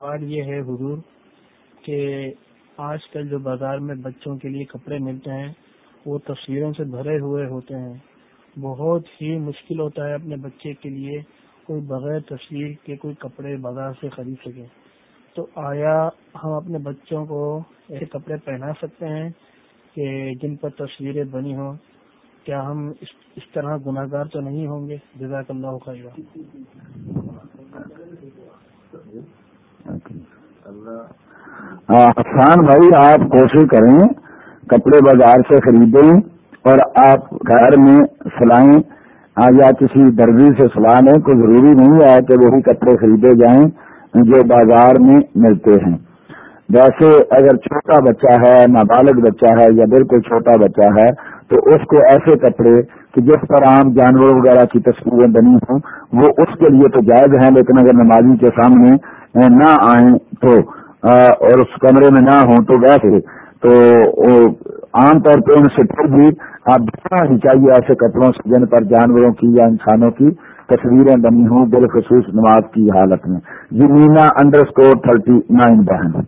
سوال یہ ہے حضور کہ آج کل جو بازار میں بچوں کے لیے کپڑے ملتے ہیں، وہ تصویروں سے بھرے ہوئے ہوتے ہیں۔ بہت ہی مشکل ہوتا ہے اپنے بچے کے لیے کوئی بغیر تصویر کے کوئی کپڑے بازار سے خرید سکے۔ تو آیا ہم اپنے بچوں کو ایسے کپڑے پہنا سکتے ہیں کہ جن پر تصویریں بنی ہوں۔ کیا ہم اس طرح گناہ گار تو نہیں ہوں گے؟ جزاک اللہ خیر آسان بھائی، آپ کوشش کریں کپڑے بازار سے خریدیں اور آپ گھر میں سلائیں۔ یا کسی درزی سے سلا لیں، کوئی ضروری نہیں ہے کہ وہی کپڑے خریدے جائیں جو بازار میں ملتے ہیں۔ جیسے اگر چھوٹا بچہ ہے، نابالغ بچہ ہے یا بالکل چھوٹا بچہ ہے، تو اس کو ایسے کپڑے کہ جس پر عام جانوروں وغیرہ کی تصویریں بنی ہوں، وہ اس کے لیے تو جائز ہیں، لیکن اگر نمازی کے سامنے نہ آئیں تو اور اس کمرے میں نہ ہوں تو ویسے تو عام طور پہ ان سے پھر بھی آپ دیکھنا ہی چاہیے ایسے کپڑوں سے، جن پر جانوروں کی یا انسانوں کی تصویریں بنی ہوں، بالخصوص نماز کی حالت میں۔ یہ مینا انڈر اسکور تھرٹی نائن بہن۔